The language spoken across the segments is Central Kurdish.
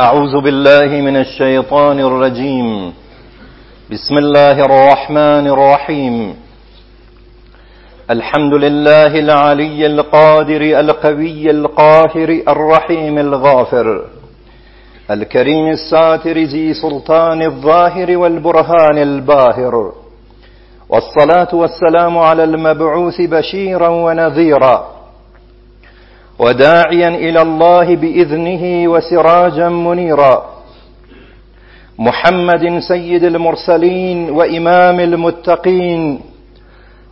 أعوذ بالله من الشيطان الرجيم بسم الله الرحمن الرحيم الحمد لله العلي القادر القوي القاهر الرحيم الغافر الكريم الساتر ذي سلطان الظاهر والبرهان الباهر والصلاة والسلام على المبعوث بشيرا ونذيرا وداعيا الى الله باذنه وسراجا منيرا محمد سيد المرسلين وامام المتقين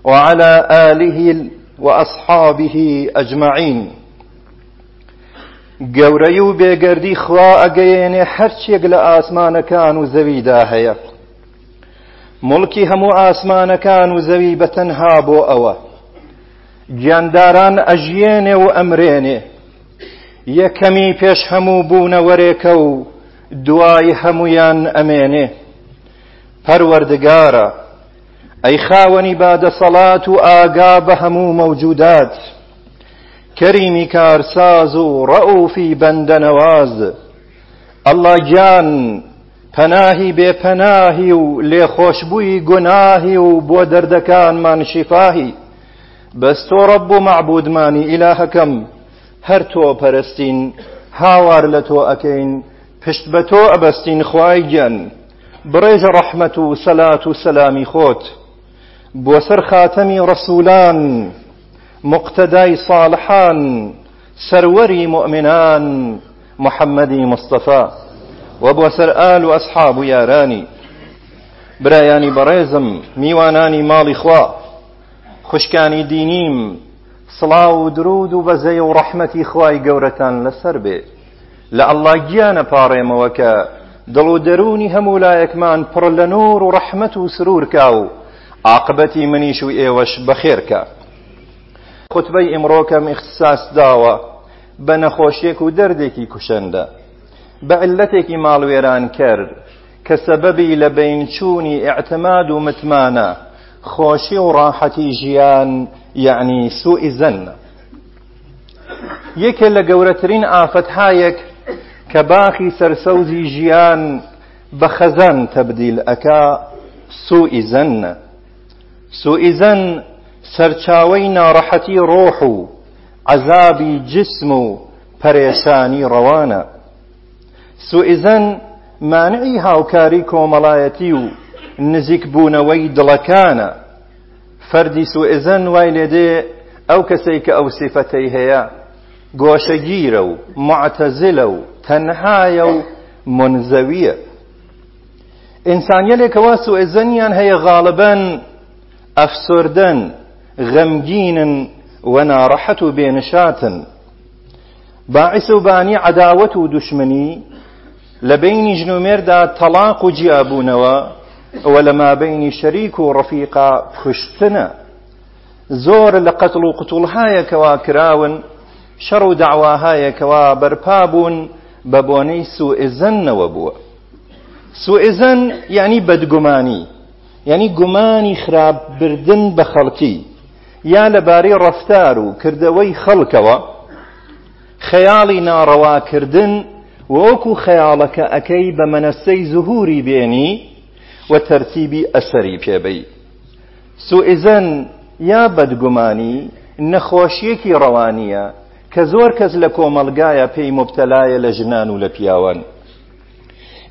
وعلى اله واصحابه اجمعين گەورەی و بێگەردی خوا ئەگەیێنێ هەرچێک لە ئاسمانەکان و زەویدا هەیە مڵکی هەموو ئاسمانەکان و زەوی بەتەنها بۆ ئەوە گیانداران ئەژیێنێ و ئەمرێنێ یەکەمی پێش هەموو بوونە وەرێکە و دوای هەمویان ئەمێنێ پەروەردگارە ئەی خاوەنی بادەسەڵات و ئاگا بە هەموو مەوجودات کەریمی کارساز و ڕەوفی بەندەنەواز ئەڵڵا گیان پەناهی بێپەناهی و لێخۆشببووی گوناهی و بۆ دەردەکانمان شیفاهی بەس تۆ ڕەب و معبودمانی ئیلاهەکەم هەر تۆ پەرستین هاوار لە تۆ ئەەکەین پشت بە تۆ ئەبەستین خوای گەن بڕێژە ڕەحمەت و سەلات و سەلامی خۆت بۆ سەر خاتەمی ڕەسوولان مقتەدای ساڵحان سەروەری مؤمنان محەممەدی مستەفا و بۆ سەر ئال و ئەسحاب و یارانی برایانی بەڕێزم میوانانی ماڵی خوا خوشکانی دینیم سڵاو و درود و بەزەی و ڕەحمەتی خوای گەورەتان لەسەر بێ لە ئەللا گیانە پاڕێمەوە کە دڵ و دەرونی هەموو لایەکمان پڕ لە نور و ڕەحمەت و سرورکا و عاقبەتی منیش و ئێوەش بەخێرکە خوتبەی ئمڕۆکەم ئیخساس داوە بە نەخۆشیێک و دەردێکی کوشەندە بە علەتێکی ماڵوێران کرد کە سەبەبی لە بینچوونی ئەعتەماد و متمانە خۆشی و ڕاحەتی ژیان یعنی سوئی زەن یەکێ لە گەورەترین ئافەتهایەک کە باخی سەرسەوزی ژیان بە خەزان تەبدیل ئەکا سوئی زەن سوئی زەن سەرچاوەی ناڕەحەتی ڕۆح و عەزابی جسم و پەرێشانی ڕەوانە سوئزەن مانعی هاوکاری کۆمەڵایەتی و نزیک بوونەوەی دڵەکانە فەردی سوئزەن وای لێدێ ئەو کەسەی کە ئەو سیفەتەی هەیە گۆشەگیرە و معتەزلە و تەنهایە و منزەویە ئینسانیەلێکەوە سوئزەنیان هەیە غاڵبەن ئەفسردن غەمگینن و ناڕەحەت و بێنشاتن باعث و بانی عداوەت و دوشمنی لە بینی ژن و مێردا تەلاق و جیابوونەوە ئەوە لە مابینی شەریک و ڕەفیقا پشتنە زۆر لە قەتڵ و قوتوڵهایەکەوا کراون شەڕ و داواهایەکەوا بەرپا بوون بە بۆنەی سوئزنەوە بووە سوئزن یعنی بەدگومانی یعنی گومانی خراپبردن بە خەڵکی یا لەبارەی ڕفتار و کردەوەی خەڵکەوە خەیاڵی ناڕەواکردن وەکو خەیاڵەکە ئەەکەی بە مەنەسەی زوهوری بێنی وترتیبی ئەسەری پێبەی سوئزن یا بەدگومانی نەخۆشیەکی ڕەوانیە کە زۆر کەس لە کۆمەلگایە پێی مبتەلایە لە ژنان و لە پیاوەن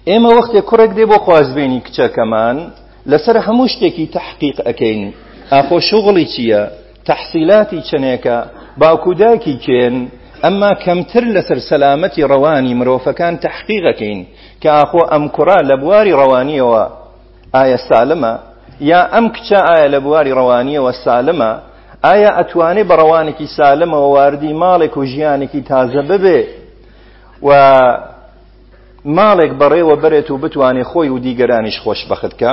ئێمە وەختێک کوڕێک دێ بۆ خوازبێنی کچەکەمان لەسەر هەموو شتێکی تحقیق ئەەکەین ئاخۆ شغڵی چییە تەحسیلاتی چنێکە باکوداکی کێن ئەمما کەمتر لەسەر سەلامەتی ڕەوانی مرۆفەکان تحقیقەکەین کە ئاخۆ ئەم کوڕا لە بواری ڕەوانیەوە ئایا سالمە یا ئەم کچە ئایا لە بواری ڕەوانیەوە سالمە ئایا ئەتوانێ بە ڕەوانێکی سالمەوە واردی ماڵێک و ژیانێکی تازە ببێ و ماڵێک بەڕێوە بەرێت و بتوانێ خۆی و دیگەرانیش خۆش بەختکە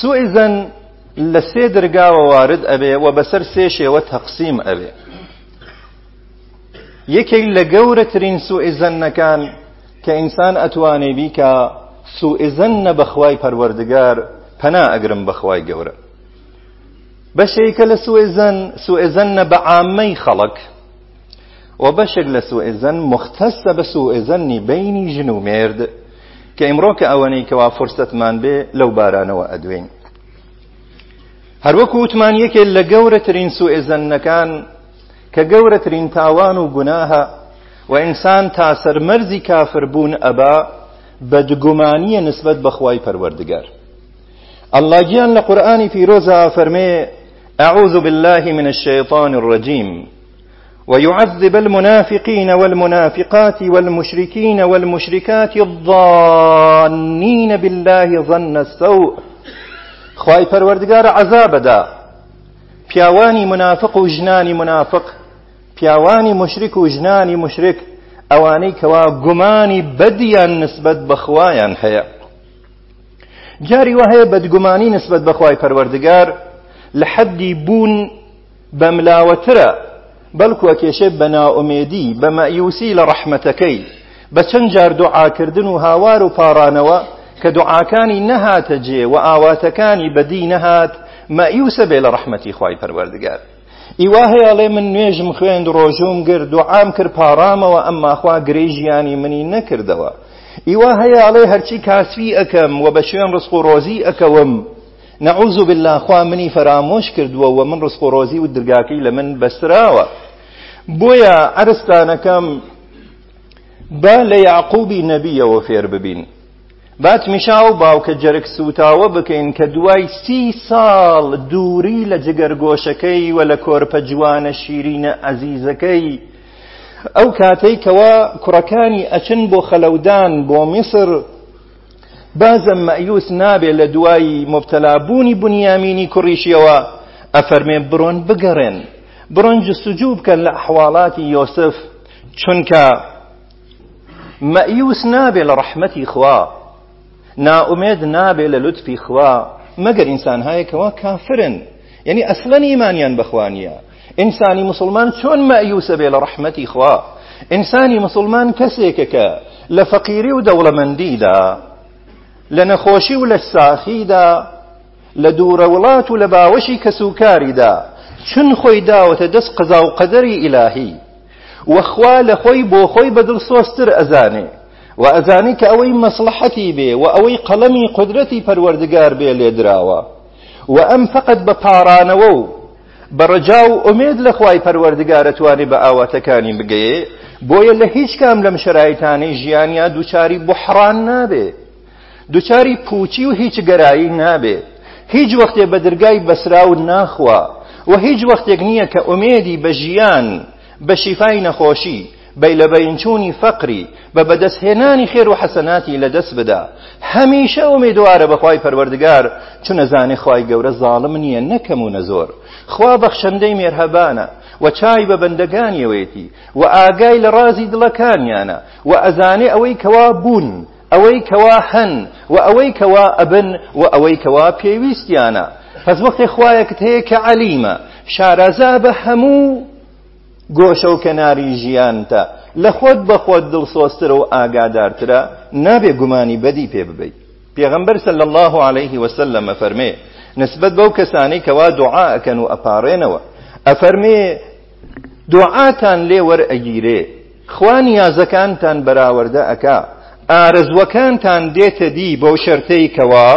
سوئزەن لە سێ دەرگاوە وارد ئەبێ و بەسەر سێ شێوە تەقسیم ئەبێ یەکێک لە گەورەترین سوئزەنەکان کە ئینسان ئەتوانێ بیکە سوئزن نەبەخوای پەروەردگار پەنا ئەگرم بەخوای گەورە بەشێکە لە سوئزن سوئزن نە بە عامەی خەڵک و بەشێک لە سوئزن مختەسە بە سوئزنی بینی ژن و مێرد کە ئیمڕۆ کە ئەوەنەی کەوا فرسەتمان بێ لەو بارانەوە ئەدوێن هەروەکو وتمان یەکێ لە گەورەترین سوئزنەکان کە گەورەترین تاوان و گوناهە و ئینسان تا سەرمەرزی کافر بوون ئەبا بدگمانی نسبت خوای پروردگار الله جان قران فی روزا فرمی أعوذ بالله من الشيطان الرجيم ويعذب المنافقين والمنافقات والمشركين والمشركات الظانين بالله ظن السوء خواهي پروردگار عذاب دا پیاواني منافق و جناني منافق پیاواني مشرك و جناني مشرك ئەوانەی کەوا گومانی بەدیان نسبت بەخوایان هەیە جاری وە هەیە بەدگومانی نسبت بەخوای پەروەردگار لە حەدی بوون بە ملاوەترە بەڵکووە کێشێ بە ناومێدی بە مەیوسی لە ڕەحمەتەکەی بە چەند جار دوعاکردن و هاوار و پارانەوە کە دوعاکانی نەهاتە جێ و ئاواتەکانی بەدی نەهات مەیوسە بێ لە ڕەحمەتی خی پەروەردگار ئیوا هەیەڵێ من نوێژم خوێند ڕۆژوم گرد و عام کرد پارامەوە ئەمماخوا گرێژیانی منی نەکردەوە ئیوا هەیەڵێ هەرچی کاسوی ئەەکەم و بە شوێن ڕسق و ڕۆزی ئەەکەوم نەعوز بالله خوا منی فەرامۆش کردووە و من ڕسق و ڕۆزی و درگاکەی لە من بەستراوە بۆیە ئەرستانەکەم بە لە یعقوبی نەبیەوە فێر ببین باتمیشا و باوکە جەرگ سوتاوە بکەین کە دوای سی ساڵ دووری لە جگەرگۆشەکەی و لە کۆرپە جوانە شیرینە ئەزیزەکەی ئەو کاتەی کەوا کوڕەکانی ئەچن بۆ خەلەودان بۆ میسر بازم مەیوس نابێ لە دوایی مبتەلابوونی بنیامینی کوڕیشیەوە ئەفەرمێ بڕۆن بگەڕێن بڕۆن جستجوو بکەن لە ئەحواڵاتی یۆسف چونکە مەیوس نابێ لە ڕەحمەتی خوا ناومێد نابێ لە لوتفی خوا مەگەر ئینسانهایەکەوە کافرن یعنی ئەسلەن ئیمانیان بەخوانیە ئینسانی مسلمان چۆن مەیوسە بێ لە ڕەحمەتی خوا ئینسانی مسلمان کەسێکەکە لە فەقیری و دەوڵەمەندیدا لە نەخۆشی و لە ساخیدا لە دوورە وڵات و لە باوەشی کەسوکاریدا چون خۆی داوەتە دەست قەزا و قەدەری ئیلاهی وەخوا لە خۆی بۆ خۆی بەدڵ سۆستر ئەزانێ وأزاني كأوي مصلحتي بي وأوي قلمي قدرتي پروردگار بي لدراوا وأم فقط بپارانوو بەڕجااو ئومێد لە خوای پەروەردگارەتوانی بە ئاواتەکانی بگەێ بۆیە لە هیچ کام لەم شرایتانی ژیانیا دووچاری بحران نابێ دووچاری پوچی و هیچ گەرایی نابێ هیچ وەختێ بە دەرگای بەسراون ناخوا و هیچ وەختێک نییە کە ئومێدی بە ژیان بە شیفای نەخۆشی بەی لە بەینچوونی فەقری بە بەدەستهێنانی خێر و حەسەناتی لەدەست بدا هەمیشە ئومێدوارە بەخوای پەروەردگار چونە زانێ خوای گەورە زاڵم نییە نەکەمونە زۆر خوا بەخشەندەی مێرهەبانە و چای بە بەندەگانیەوێتی و ئاگای لە ڕازی دڵەکانیانە و ئەزانێ ئەوەی کەوا بوون ئەوەی کەوا هەن و ئەوەی کەوا ئەبن و ئەوەی کەوا پێویستیانە پس وەختی خوایەکت هەیە کە عەلیمە شارەزا بە هەموو گۆشە و کەناری ژیانتە لە خۆت بە خۆت دڵسۆسترە و ئاگادارترە نابێ گومانی بەدی پێ ببیت پێغمبەر سەل الله عليه وسلم فەرمێ نسبت بەو کەسانی کەوا دوعاکەن و ئەپارێنەوە ئەفەرمێ دوعاتان لێ وەرئەگیرێ خوا نیازەکانتان بەراوردە ئەکا ئارزوەکانتان دێتە دی بەو شەرتەی کەوا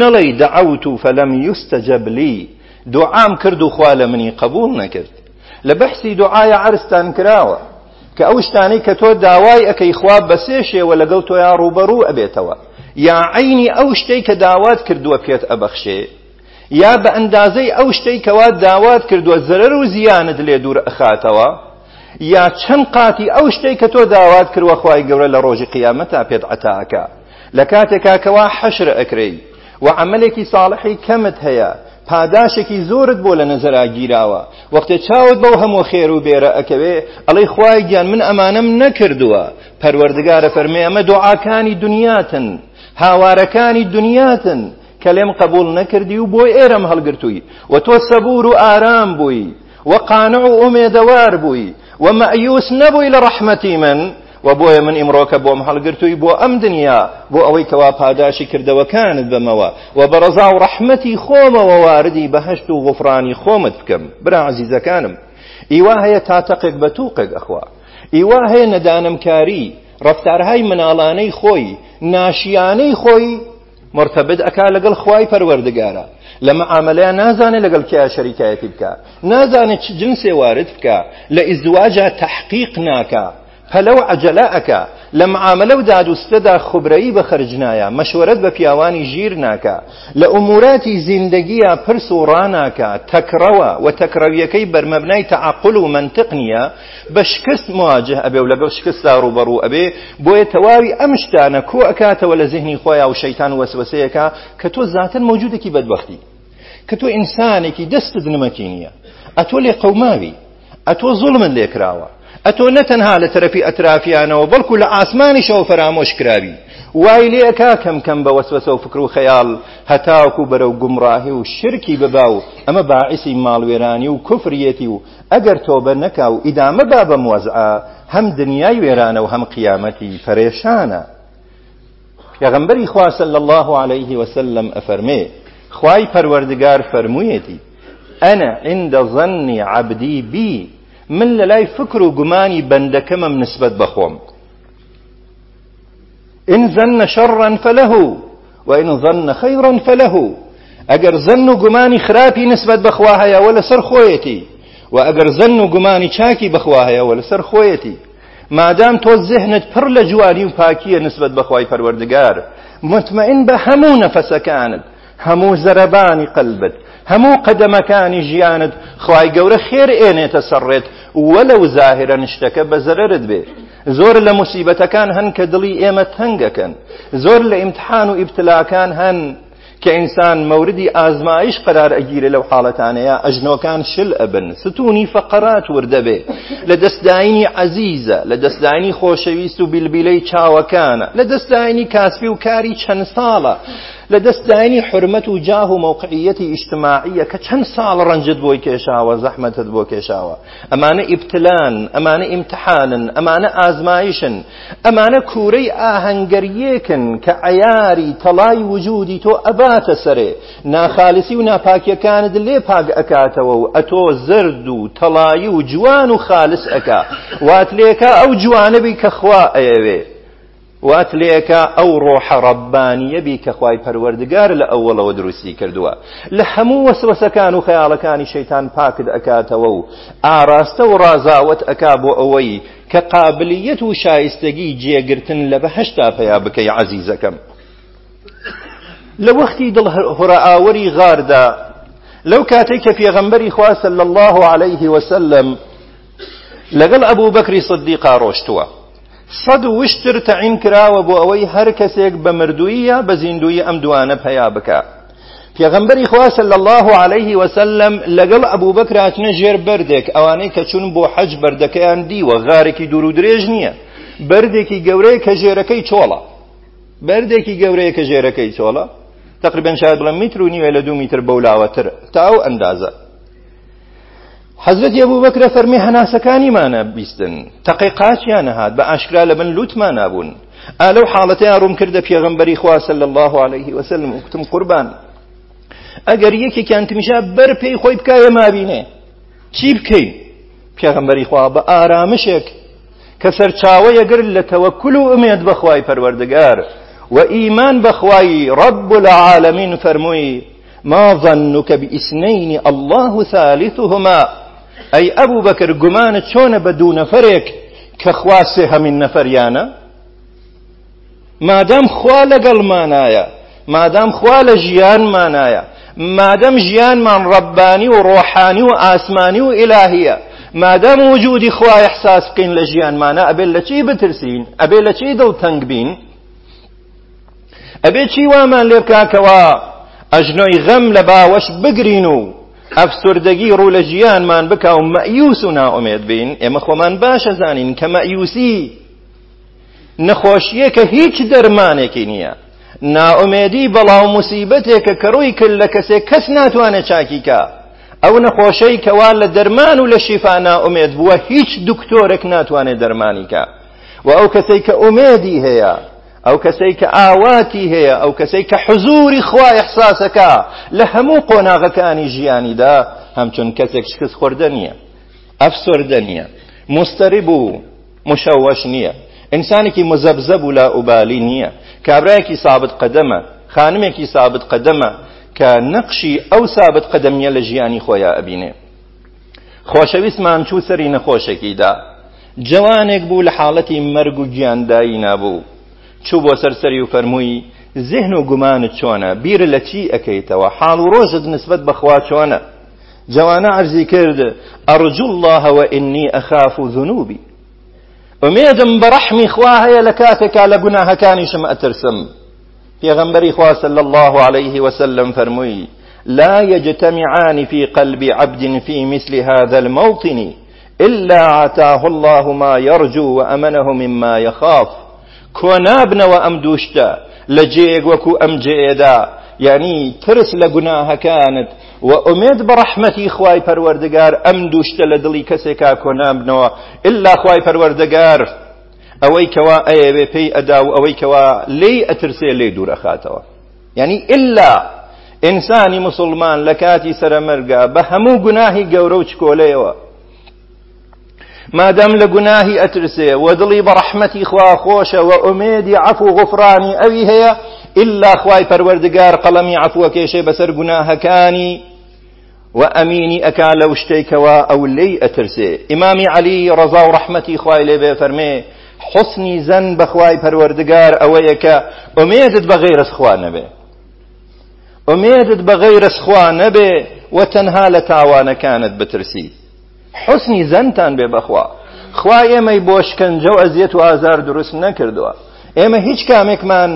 نەڵی دەعوت و فەلەم یوستەجەبلی دوعام کرد و خوا لە منی قبول نەکرد لە بەحسی دوعاە عرستان کراوە کە ئەو شتانەی کە تۆ داوای ئەەکەی خوا بەسێ شێوە لەگەڵ تۆ یا ڕوبەڕوو ئەبێتەوە یا عینی ئەو شتەی کە داوات کردووە پێت ئەبەخشێ یا بە ئەندازەی ئەو شتەی کەوا داوات کردووە زەرەر و زیانت لێ دوور ئەخاتەوە یا چەند قاتی ئەو شتەی کە تۆ داوات کردوە خوای گەورە لە ڕۆژی قیامەتا پێت عتاکە لە کاتێکا کەوا حەشر ئەکرەی و عملێکی ساڵحی کەمت هەیە پاداشێکی زۆرت بۆ لە نەزەرا گیراوە وەختە چاوت بەو هەموو خێر و بێرە ئەکەوێ ئەڵی خوای گیان من ئەمانم نەکردووە پەروەردگارە فەرمێ ئەمە دوعاکانی دنیاتن هاوارەکانی دنیاتن کە لێم قبول نەکردی و بۆی ئێرەم هەڵگرتووی و تۆ سەبور و ئارام بووی وقانع و ئومێدەوار بووی ومەئیوس نەبووی لە ڕەحمەتی من و بۆیە من ئیمڕۆکە بۆم هەڵگرتووی بۆ ئەم دنیا بۆ ئەوەی کەوا پاداشی کردەوەکانت بمەوە و بەڕەزا و ڕەحمەتی خۆمەوە واردی بەهشت و غفرانی خۆمت بکەم برا عزیزەکانم ئیوا هەیە تاتەقێک بە تووقێک ئەخوا ئیوا هەیە نەدانمکاری ڕفتارهای مناڵانەی خۆی ناشیانەی خۆی مرتبط ئەکا لەگەڵ خوای پەروەردگارە لە مەعاملەیە نازانێت لەگەڵ کیا شەریکایەتی بکە نازانێت جنسێ وارد بکە لە ئیزدواجە تەحقیق ناکە پەلەو عجەلە ئەکا لە معاملە و دادوستەدا خوبرایی بەخەرجنایە مەشورەت بە پیاوانی ژیر ناکە لە ئوموراتی زیندەگیە پرس و ڕناکە تەکڕەوە و تەکڕەویەکەی بەرمەبنای تەعاقل و منطق نییە بە شکست مواجه ئەبێ و لەگەڵ شکستدا ڕوبەڕوو ئەبێ بۆیە تەواوی ئەم شتانە کۆ ئەکاتەوە لە ذهنی خۆیان و شەیتان وەسوسەیەەکە کە تۆ زاتن مەوجودێکی بەدبختی کە تۆ ئینسانێکی دەستت نمەکی نییە ئە تۆ لێ قەوماوی ئەتۆ زوڵمن لێکراوە ئەتۆ نەتەنها لە تەرەفی ئەترافیانەوە بەڵکو لە ئاسمانیشەوە فەرامۆش کراوی وای لێکا کەم کەم بە وەسوەسە و فکر و خەیاڵ هەتاوکو بەرەو گومڕاهی و شرکی ببا و ئەمە باعیسی ماڵوێرانی و کوفریەتی و ئەگەر تۆبە نەکا و ئیدامە با بە مۆزعە هەم دنیای وێرانە و هەم قیامەتی فەرێشانە پێغەمبەری خوا صلی الله عليه وسلم ئەفەرمێ خوای پەروەردگار فەرموویەتی ئەنە عند ظەنی عەبدی بی من لا لای فکر و گومانی بەندەکەمم نسبت بەخۆم إن ظن شرا فله وإن ظن خيرا فله أجر ظن جماني خرابي نسبة يا ولا سر خويتي وأجر ظن جماني شاكي يا ولا سر خويتي ما دام تو ذهنت پر لجواني وپاكية نسبة بخواي پروردگار مطمئن بهمو نفس كانت همو زرباني قلبت همو قدمەکانی ژیانت خواي گەورە خير اين سەڕێت وەلەو زاهرە نیشتەکە بە زەرت بێ زۆر لە مسیبەتەکان هەن کە دڵی ئێمە تەنگەکەن زۆر لە ئیمتحان و ئیبتلاکان هەن کە ئینسان مەوردی ئازمایش قرار ئەگیرە لەو حاڵەتانەیە ئەژنۆکان شل ئەبن ستونی فەقەرات وردەبێ لە دەستداینی عەزیزە لە دەستدانی خۆشەویست و بیلبیلەی چاوەکانە لە دەستداینی کاسبی و کاری چەند ساڵە لە دەستدانی حرمەت و جاه و مووقعیەتی ئیجتماعیە کە چەند ساڵ ڕنجت بۆی کێشاوە زەحمەتت بۆ کێشاوە ئەمانە ئیبتلان ئەمانە ئیمتحانن ئەمانە ئازمایشن ئەمانە کوورەی ئاهەنگەریەکن کە ئەیاری تەڵای وجودی تۆ ئەباتە سەرێ ناخالسی و ناپاکیەکانت لێ پاگ ئەکاتەوە و ئەتۆ زرد و تەڵایی و جوان و خالص ئەکا وات لێکە ئەو جوانەبی کە خوا ئەیەوێ واتلێکە ئەو ڕۆحە ڕەبانیە بی کە خی پەروەردگار لە ئەوەڵەوە دروستی کردووە لە هەموو وەسوەسەکان و خەیاڵەکانی شەیتان پاکت ئەکاتەوە و ئاراستە و ڕازاوت ئەکا بۆ ئەوەی کە قابلیت و شایستگی جێگرتن لە بەهشتا پیا بکەی عزیزەکەم لە وەختی دڵ هورئاوەری غاردا لەو کاتێک کە پێغەمبەری خواسە لە الله عليه وسلم لەگەڵ ئەبوو بەکری صدیقا ڕۆشتووە سەد و وشتر تەعین کراوە بۆ ئەوەی هەر کەسێک بە مردوویە بە زیندویی ئەم دوانە پەیا بکە پێغەمبەری خوا صلی الله علیه وسلم لەگەڵ ئەبوو بەکراتنە ژێر بەردێک ئەوانەی کە چون بۆ حەج بەردەکەیان دیوە غارێکی دوور و درێژ نییە بەردێکی گەورەیە کە ژێرەکەی چۆڵە بەردێکی گەورەیە کە ژێرەکەی چۆڵە تقریبا شاید بڵێم میتر و نیوە لە دوو میتر بەولاوەتر تا ئەو ئەندازە حەزرەتی ئەبوو بەکرە فەرمی هەناسەکانیمانە بیستن تەقیقاتیان هاات بە ئاشکرا لە من لوتمان نابوون ئالەو حاڵەتیان ڕوم کردە پێغمبەری خواسە لە الله عليه وسلم وتم قوربان ئەگەر یەکێکیان تمیشا بەر پێی خۆی بکایە مابینێ چی بکەین پێغمبەری خوا بە ئارامشێک کە سەرچاوەیە گر لە تەوەکل و ئومێت بەخوای پەروەردگار و ئیمان بەخوایی رب العالمین فەرمووی ما ظنك بإثنين الله ثالثهما ئەی ئەبوو بەکرد گومانە چۆنە بە دوو نەفرێک کە خواسێ هەمین نەفەریانە مادام خوا لەگەڵمانایە مادام خوا لە ژیانمانایە مادەم ژیانمان ڕەبانی و ڕۆحانی و ئاسمانی و ئیلاهیە مادام وجودی خوای احساس بکەین لە ژیانمانە ئەبێت لە چی بترسین ئەبێت لە چی دڵتەنگ بین ئەبێت چی وامان لێ بکاکەوە ئەژنۆی غەم لە باوەش بگرین و ئەفسردەگی ڕوو لە ژیانمان بکە و مەیوس و ناومێت بین ئێمە خۆمان باشە زانین کە مەیوسی نەخۆشیە کە هیچ دەرمانێکی نییە ناومێدی بەڵاو موسیبەتێکە کە ڕووی کرد لە کەسێک کەس ناتوانێت چاکیکە ئەو نەخۆشەی کەوا لە دەرمان و لە شیفا ناومێت بووە هیچ دکتۆرێک ناتوانێت دەرمانیکە و ئەو کەسێک کە ئومێدی هەیە ئەو کەسەی کە ئاواتی هەیە ئەو کەسەی کە حزوری خوای حساسەکە لە هەموو قۆناغەکانی ژیانیدا هەمچون کەسێک شکست خوردە نییە ئەفسردە نییە مستری بوو مشەوەش نییە ئینسانێکی مزەبزە بوو لا ئوبالی نییە کابراایەکی سابت قەدەمە خانمێکی سابت قەدەمە کە نەقشی ئەو سابت قەدەمیە لە ژیانی خۆیان ئەبینێ خۆشەویستمان چوو سەری نەخۆشێکیدا جوانێک بوو لە حاڵەتی مەرگ و گیاندایی نابوو چوو بو سرسری و ذهن و گمان چونه بیر لچی اکیتا و حال و روزت نسبت بخوا چونه جوانا عرضی کرد ارجو الله ئینی اخاف و ذنوبی ئومێدم بە ڕەحمی خوا هەیە لگناه کاتێکا اترسم گوناهەکانیشم ئەترسم پێغەمبەری خوا صلى الله عليه وسلم فرمووی لا يجتمعان في قلب عبد في مثل هذا الموطن إلا عتاه الله ما يرجو وأمنه مما يخاف کۆنابنەوە ئەم دووشتە لە جێیەک وەکو ئەم جێدا یعنی ترس لە گوناهەکانت و ئومێد بە ڕەحمەتی خوای پەروەردگار ئەم دووشتە لە دڵی کەسێکا کۆنابنەوە ئللا خوای پەروەردگار ئەوەی کەوا ئەیەوێ پێی ئەدا و ئەوەی کەوا لێی ئەترسێ لێ دوورەخاتەوە یعنی ئللا ئینسانی مسلمان لە کاتی سەرەمەرگا بە هەموو گوناهی گەورە و چکۆلەیەوە ما دام گوناهی أترسي ودلي برحمتي بە ڕەحمەتی خوا خۆشە و ئومێدی عەف و غفرانی ئەوی هەیە ئللا خوای پەروەردگار قەڵەمی عەفوە کێشێ بەسەر گوناهەکانی و ئەمینی ئەکا لەو شتێکەوە ئەو لێی ئەترسێ ئیمامی عەلی ڕەزا و ڕەحمەتی خوای لێ بێ فەرمێ حسنی زەن بەخوای پەروەردگار ئەوەیە کە ئومێدت بە غەیرەس خوا نەبێ ئومێدت بە حسنی زەنتان بێ بەخوا خوا ئێمەی بۆ شکنجە و ئەزیەت و ئازار دروست نەکردووە ئێمە هیچ کامێکمان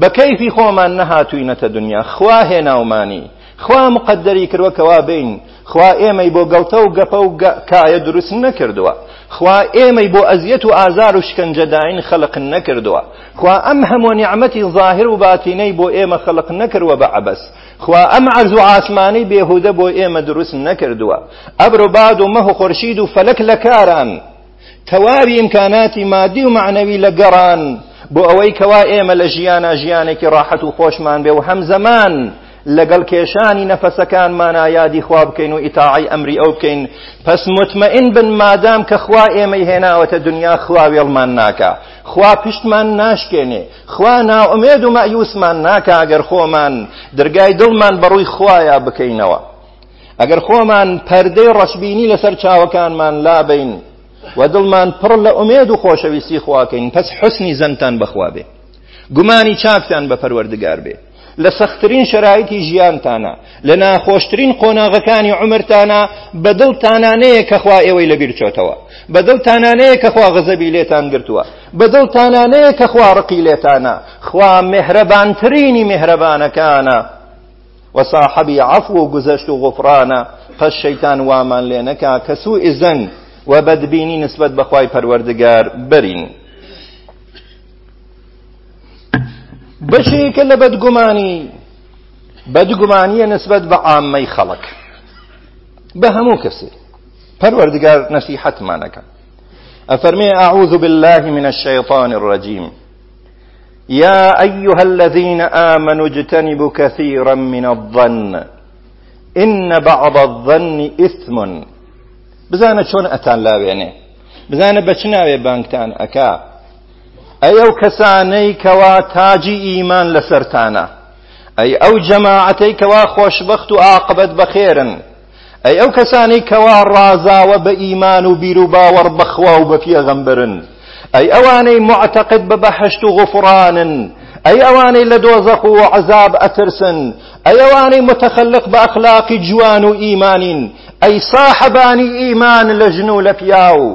بە کەیفی خۆمان نەهاتووینەتە دنیا خوا هێناومانی خوا مقدری کردوە کەوا بین خوا ئێمەی بۆ گەڵتە و گەپە و کایە دروست نەکردووە خوا ئێمەی بۆ ئەزیەت و ئازار و شکنجەداین خەلق نەکردووە خوا ئەم هەموو نیعمەتی ظاهر و باتینەی بۆ ئێمە خەلق نەکردوە بە عەبەس خوا ئەم عەرز و ئاسمانەی بێهودە بۆ ئێمە دروست نەکردووە ئەبر و باد و مەح و خورشید و فەلەک لە کاران تەواوی ئیمکاناتی مادی و معنەوی لە گەڕان بۆ ئەوەی کەوا ئێمە لە ژیانە ژیانێکی ڕاحەت و خۆشمان بێ و هەم زەمان لەگەڵ کێشانی نەفەسەکانمانە یادی خوا بکەین و ئیتاعی ئەمری ئەو بکەین پس مطمئن بن مادام کە خوا ئێمەی هێناوەتە دنیا خوا وێڵمان ناکە خوا پشتمان ناشکێنێ خوا ناومێد و مەیوسمان ناکە ئەگەر خۆمان دەرگای دڵمان بەڕووی خوایە بکەینەوە ئەگەر خۆمان پەردەی ڕەشببینی لەسەر چاوەکانمان لابین و دڵمان پڕ لە ئومێد و خۆشەویستی خواکەین پس حسنی زەمتان بەخوا بێ گومانی چاکتان بە پەروەردگار بێ لە سەختترین شرایتی ژیانتانە لە ناخۆشترین قۆناغەکانی عمرتانە بەدڵ تانانەیە کەخوا ئێوەی لەبیر چۆتەوە بەدڵ تانانەیە کەخوا غەزەبی لێتان گرتووە بەدڵ تانانەیە کەخوا ڕقی لێتانە خوا مهرەبانترینی مهرەبانەکانە وەساحەبی عفو و گزەشت و غفرانە پەش شەیتان وامان لێنەکە کەسو ئزن و بەدبینی نسبەت بەخوای پەروەردگار بەرین. بەشێکە لە بدقماني بەدگومانیە نسبەت بە ئامەی خەڵک بە هەموو کەسێ پەروەردگار ما نكا أفرمي أعوذ بالله من الشيطان الرجيم يا أيها الذين آمنوا اجتنبوا كثيرا من الظن إن بعض الظن إثم بزانا شون أتان لا بيني بزانا بچناوي بانكتان أكا ئەی ئەو کەسانەی کەوا تاجی ئیمان لەسەرتانە ئەی ئەو جەماعەتەی کەوا خۆشببخت و عاقبەت بەخێرن ئەی ئەو کەسانی کەوا ڕازاوە بە ئیمان و بیر و باوەڕ بەخوا و بە پێغەمبرن ئەی ئەوانەی معتەقد بە بەهشت و غفرانن ئەی ئەوانەی لە دۆزەق و عەزاب ئەترسن ئەی ئەوانەی متەخەلق بە ئەخلاقی جوان و ئیمانین ئەی ساحەبانی ئیمان لە ژن و لە پیاو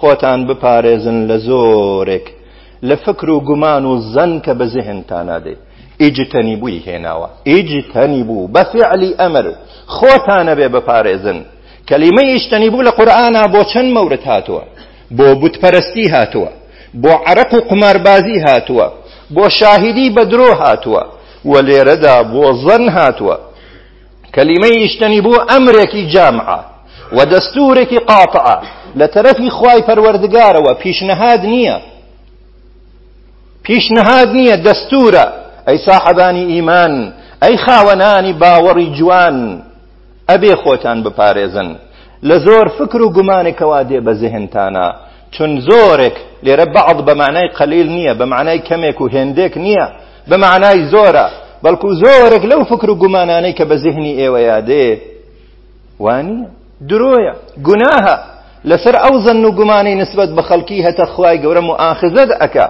خۆتان بپارێزن لە زۆرێک لە فکر و گومان و زەن کە بە زهێنتان نادێ ئیجتەنی بووی هێناوە ئیجتەنی بوو بە فعلی ئەمر خۆتانە بێ بەپارێزن کەلیمە ئیشتەنی بوو لە قورآنا بۆ چەند مەورد هاتووە بۆ بتپەرستی هاتووە بۆ عرق و قماربازی هاتووە بۆ شاهدی بە درۆ هاتووە و لێرەدا بۆ زەن هاتووە کەلیمە ئیشتەنی بوو ئەمرێکی جامعە و دەستورێکی قاتعە لە تەرەفی خوای پەروەردگارەوە پیشنەهاد نییە پیشنهاد نییە دەستورە ئەی ساحەبانی ئیمان ئەی خاوەنانی باوەڕی جوان ئەبێ خۆتان بپارێزن لە زۆر فکر و گومانێکەوە دێ بە زەهنتانە چون زۆرێک لێرە بەعض بە معنای قەلیل نییە بە معنای کەمێک و هێندێک نییە بە معنای زۆرە بەڵکو زۆرێک لەو فکر و گومانانەی کە بە زیهنی ئێوە یادێ وانە درۆیە گوناهە لەسەر ئەو زەن و گومانەی نسبەت بە خەڵکی هەتە خوای گەورە و ئاخزت ئەکە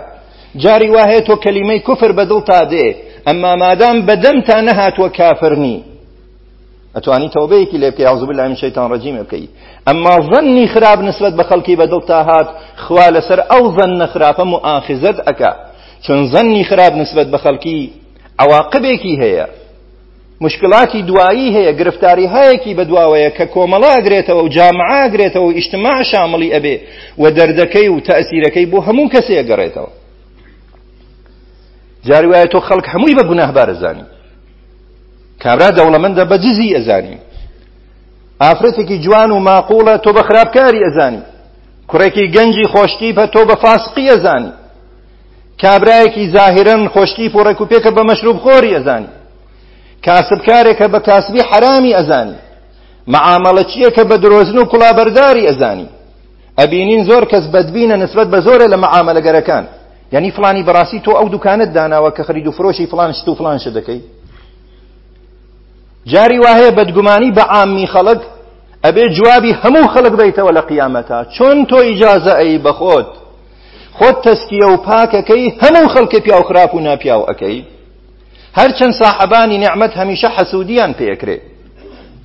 جاری وهەیە تۆ کەلیمەی کوفر بەدڵ تا دێ ئەمما مادام بەدەم تا نەهاتوە کافرنی ئەتوانی تەوبەیەکی لێ بکەی عەوزو بالله من شەیتان ڕەجیمە بکەی ئەمما ظەنی خراب نسبەت بە خەڵکی بەدڵ تا هات خوا لەسەر ئەو ظەنە خراپە موئاخزەت ئەکا چون ظەنی خراب نسبەت بە خەڵکی عواقبێکی هەیە مشکلاتی دوایی هەیە گرفتاری هەیەکی بەدواوەیە کە کۆمەڵا ئەگرێتەوە و جامعا ئەگرێتەوە و ئیجتماع شامڵی ئەبێ و دەردەکەی و تەئسیرەکەی بۆ هەموو کەسێ ئەگەڕێتەوە جاری وایە تۆ خەڵک هەمووی بە گوناهبارەزانی کابرا دەوڵەمەندە بە جزی ئەزانی ئافرەتێکی جوان و ماقوڵە تۆ بە خراپکاری ئەزانی کوڕێکی گەنجی خۆشتیپە تۆ بە فاسقی ئەزانی کابرایەکی زاهرن خۆشتیپ و ڕێکوپێکە بە مەشروب خۆری ئەزانی کاسبکارێکە بە کاسبی حرامی ئەزانی معامەڵە چیەکە بە درۆزن و کوڵابەرداری ئەزانی ئەبینین زۆر کەس بەدبینە نسبەت بە زۆرە لە معامەلەگەرەکان یعنی فلانی بەڕاستی تۆ ئەو دوکانت داناوە کە خرید و فرۆشی فلان شت و فلان شت دەکەی جاری واهەیە بەدگومانی بە عامی خەڵک ئەبێ جوابی هەموو خەڵک دەیتەوە لە قیامەتا چۆن تۆ ئیجازە ئەی بەخۆت خۆت تەسکیە و پاکەکەی هەموو خەڵکە پیا و خراپ و ناپیا و ئەەکەی هەرچەند ساحەبانی نعمەت هەمیشە حەسوودیان پێکرێت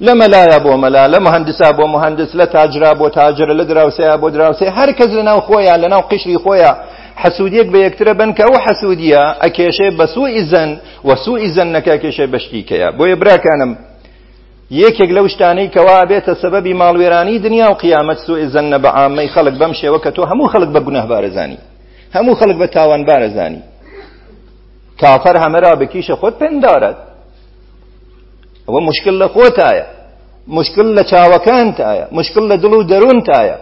لە مەلایە بۆ مەلا لە مهندسا بۆ مهندس لە تاجرا بۆ تاجرە لە دراوسەیە بۆ دراوسێ هەر کەس لەناو خۆیان لەناو قشری خۆیان حسودیەک بە یەکترە بنکە و حسودیە ئەکێشێ بە سوئی زەن و سوئی زەن نەکە کێشێ بەشتیکەیە بۆیە براکانم یەکێک لەو شتانەی کەوا بێتە سەبەبی ماڵوێرانی دنیا و قیامەت سوئی زەنە بە عامەی خەڵک بەم شێوە کە تۆ هەموو خەڵک بە گونەهبارەزانی هەموو خەڵک بە تاوان بارەزانی کافر هەمەرا بکیشە خۆت پندارەت ئەوە مشکل لە خۆتایە مشکل لە چاوەکانتایە مشکل لە دڵ و دەروونتایە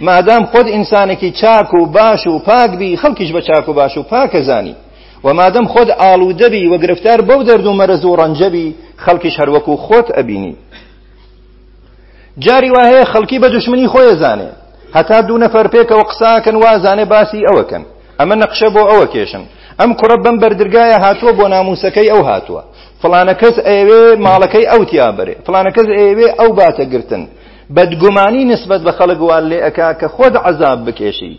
مادام خود ئینسانێکی چاک و باش و پاکبی خەڵکیش بە چاک و باش و پاکەزانی و مادەم خۆت ئاڵوودەبی و گرفتار بەو دەرد و مەرز و ڕەنجەبی خەڵکیش هەروەکو خۆت ئەبینی جاری وهەیە خەڵکی بە دوشمنی خۆی زانێ هەتا دوو نەفەر پێکەوە قساکەن وازانێ باسی ئەوەکەن ئەمە نەقشە بۆ ئەوە کێشن ئەم کوڕە بەم بەردرگایە هاتووە بۆ ناموسەکەی ئەو هاتووە فلانە کەس ئەوێ ماڵەکەی ئەو تیابرێ فلانە کەس ئەوێ ئەو باتە گرتن بەدگومانی نسبت بە خەڵکوان لێ ئەکا کە خۆت عذاب بکێشی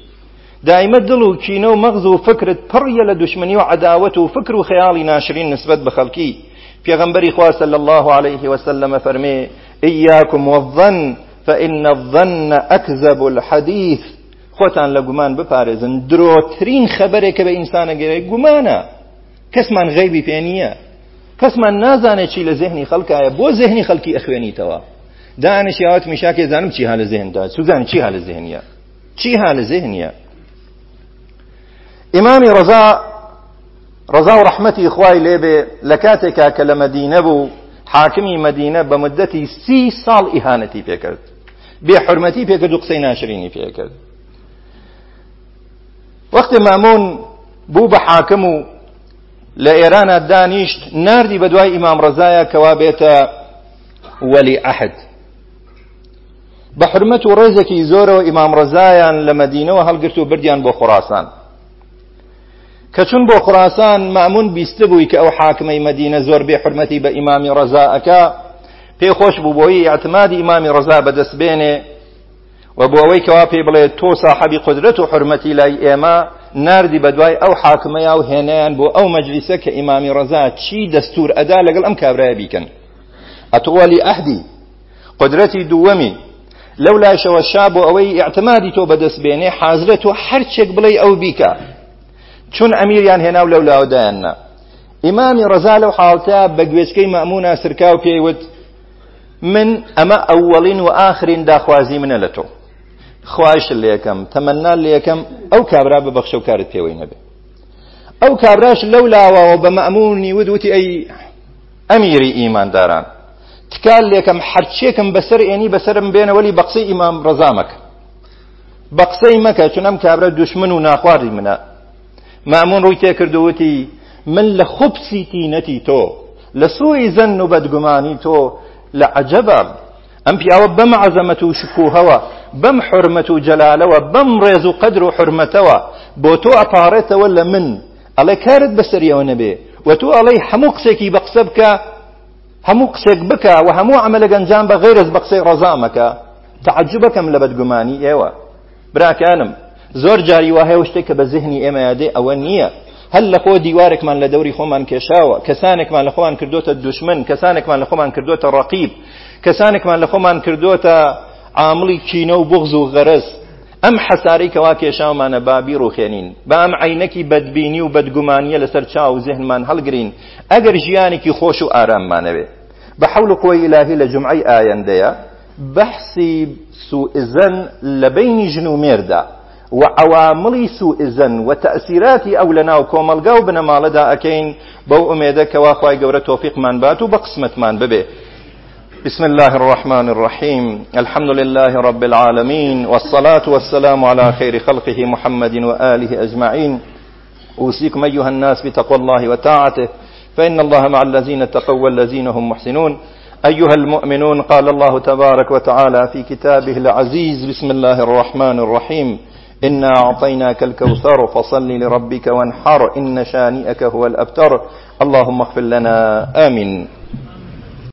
دائمە دڵ و کینە و مەغز و فکرت پڕیە لە دوشمنی و عداوت و فکر و خەیاڵی ناشرین نسبت بە خەڵکی پێغەمبەری خوا صلى الله عليه وسلم فەرمێ ئیاکم والظن فإن الظن أكذب الحديث خۆتان لە گومان بپارێزن درۆترین خبرێکە بە ئینسانە گەرەی گومانە کەسمان غەیبی پێ نییە کەسمان نازانێت چی لە زێهنی خەڵکایە بۆ زێهنی خەڵکی ئەخوێنیتەوە دانشی ئەوت میشاکێ زانم چی هە لە زێندا سوزان چی هە لە زێنە چی هە لە زێنە ئیمامی ڕزا ڕزا و ڕەحمەتی خوای لێبێ لە کاتێکا کە لە مەدینە بوو حاکمی مەدینە بە مدەتی سی ساڵ ئیهانەتی پێکرد بێ حرمەتی پێکرد و قسەی ناشرینی پێکرد وەختی مامون بوو بە حاکم و لە ئێرانە دانیشت نردی بە دوای ئیمام ڕزایە کەوا بێتە وەلی ئەحد بە حرمەت و ڕێزێکی زۆرەوە ئیمام ڕزایان لە مەدینەوە هەڵگرت و بردیان بۆ خوراسان کە چون بۆ خوراسان مامون بیستە بووی کە ئەو حاکمەی مەدینە زۆر بێ حرمەتی بە ئیمامی ڕزاەکە پێی خۆش بوو بۆی اعتمادی ئیمامی ڕزا بەدەست بێنێ و بۆ ئەوەی کەوا پێی بڵێ تۆ ساحەبی قدرەت و حرمەتی لای ئێمە نردی بەدوای ئەو حاکمەیە و هێنیان بۆ ئەو مەجلیسە کە ئیمامی ڕزا چی دەستور ئەدا لەگەڵ ئەم کابرای بیکەن ئەتوەلی ئەهدی قدرەتی دووەمی لەو لاشەوە شا بۆ ئەوەی اعتمادی تۆ بەدەست بێنێ حازرە تۆ هەرچێک بڵێ ئەو بیکە چون ئەمیریان هێناو لەو لاودایاننا ئیمامی ڕەزا لەو حاڵتە بە گوێچکەی مەمونە سرکاو پێیوت من ئەمە ئەوەڵین و ئاخرین داخوازی منە لە تۆ خواش لە یەکەم تەمەنا لە یەکەم ئەو کابرا ببەخشە و کارت پێوەی نەبێ ئەو کابراش لەو لاوەوە بە مەمونی ودوتی ئەی ئەمیری ئیمانداران تکال لێکم حەرچێکم بەسەر ئێنی بەسرم بێنەوەلی بەقسەی ئیمام ڕزامەکە بە قسەی مەکە چونم کابرا دوشمن و ناخواری منە مامون ڕووی تێکردووتی من لە خوبسی تینەتی تۆ لە سوی زەن و بەدگومانی تۆ لە عەجەبم ئەم پیاوە بەم عەزەمەت و شکوهەوە بەم حرمەت و جەلالەوە بەم ڕێز و قەدر و حرمەتەوە بۆ تۆ ئەپارێتەوە لە من ئەڵێ کارت بەسەریەوە نەبێ و تۆ ئەڵێ هەموو قسێکی بە قسە بکە هەموو قسێک بکە و هەموو عملە گەنجان بە غیرز بە قسەی ڕەزامەکە تعجبەکەم لە بەدگومانی ئێوە براکانم زۆر جاری وهەیە و شتێک کە بە زیهنی ئێمە یادێ ئەوە نییە هەل لە خۆ دیوارێکمان لە دەوری خۆمان کێشاوە کەسانێکمان لە خۆمان کردوتە دوشمن کەسانێکمان لە خۆمان کردوتە ڕقیب کەسانێکمان لە خۆمان کردوتە عاملی کینە و بغز و غەرز ئەم حەساری کەوا کێشاومانە بابی ڕوخێنین بە ئەم عینەکی بەدبینی و بەدگومانیە لەسەر چاو زیهنمان هەڵگرین ئەگەر ژیانێکی خۆش و ئاراممانەوێ بحول حول الهي لجمعي آيان ديا بحسي سوء سوئزن لبين جنو ميردا وعواملي سوء و وتأثيراتي اولنا و تەسیراتی ئەو لە ناو کۆمەلگا و بنەماڵەدا ئەەکەین بەو ئومێدەکەوا خی گەورە تۆفیقمان بات و بە قسمتمان بسم الله الرحمن الرحيم الحمد لله رب العالمين والصلاة والسلام على خير خلقه محمد وآله أجمعين أوصيكم أيها الناس بتقوى الله وتاعته فإن الله مع الذين تقوى والذين هم محسنون أيها المؤمنون قال الله تبارك وتعالى في كتابه العزيز بسم الله الرحمن الرحيم إنا أعطيناك الكوثر فصل لربك وانحر إن شانئك هو الأبتر اللهم اغفر لنا آمين